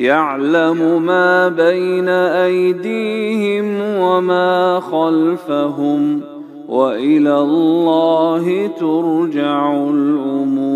يعلم ما بين أيديهم وما خلفهم وإلى الله ترجع الأمور.